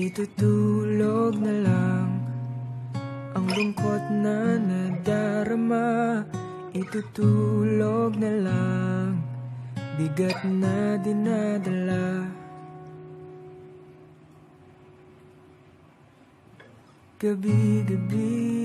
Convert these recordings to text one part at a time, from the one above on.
Itutulog na lang Ang lungkot na nadarama. Itutulog na lang Bigat na dinadala. Gabi-gabi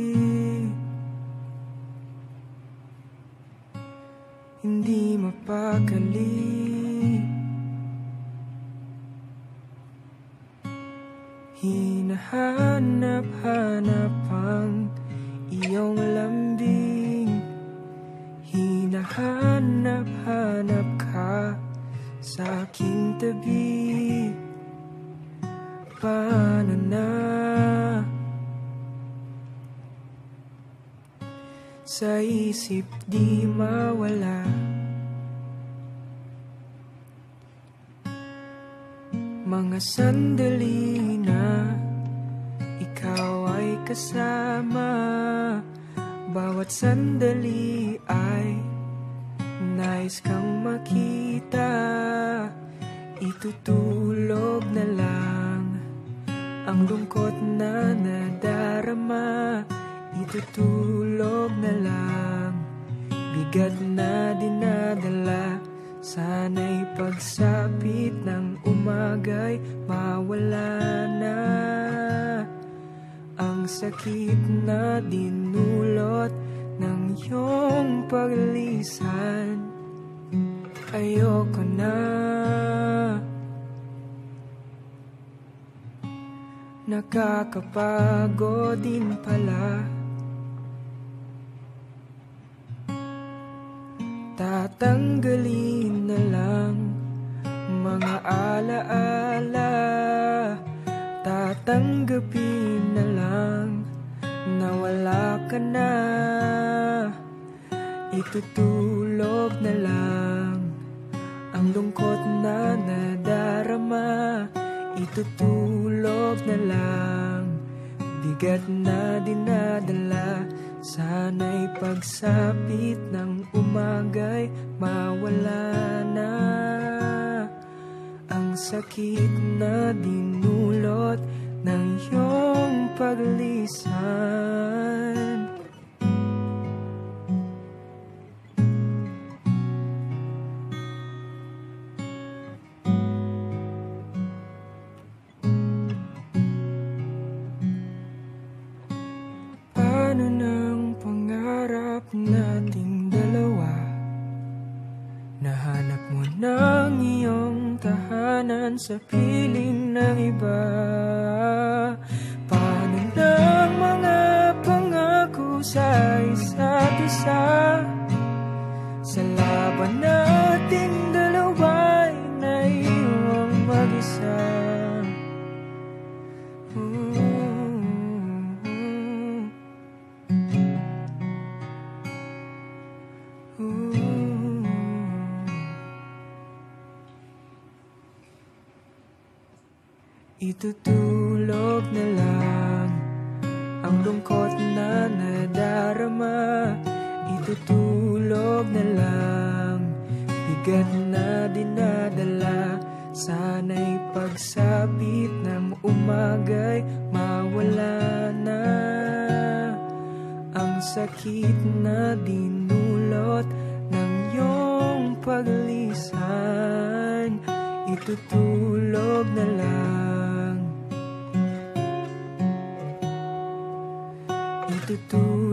Hinahanap-hanap ang iyong lambing. Hinahanap-hanap ka sa aking tabi. Paano na? Sa isip di mawala. Mga sandali kasama. Bawat sandali ay nais kang makita. Itutulog na lang ang lungkot na nadarama. Itutulog na lang bigat na dinadala. Sana'y pagsapit ng umagay mawala na Sakit na dinulot ng iyong paglisan. Ayoko na. Nakakapagod din pala. Tatanggalin na lang mga alaala. Tatanggapin wala ka na. Itutulog na lang ang lungkot na nadarama. Itutulog na lang bigat na dinadala. Sana'y pagsapit ng umagay mawala na. Ang sakit na dinulot Paano ng pangarap nating dalawa? Nahanap mo ng iyong tahanan sa piling ng iba Paano ng mga pangako sa isa't isa? Sa laban nating dalawa'y Itutulog na lang ang lungkot na nadarama. Itutulog na lang bigat na dinadala. Sana'y pagsapit ng umagay mawala na. Ang sakit na dinulot ng iyong paglisan. Itutulog Itutulog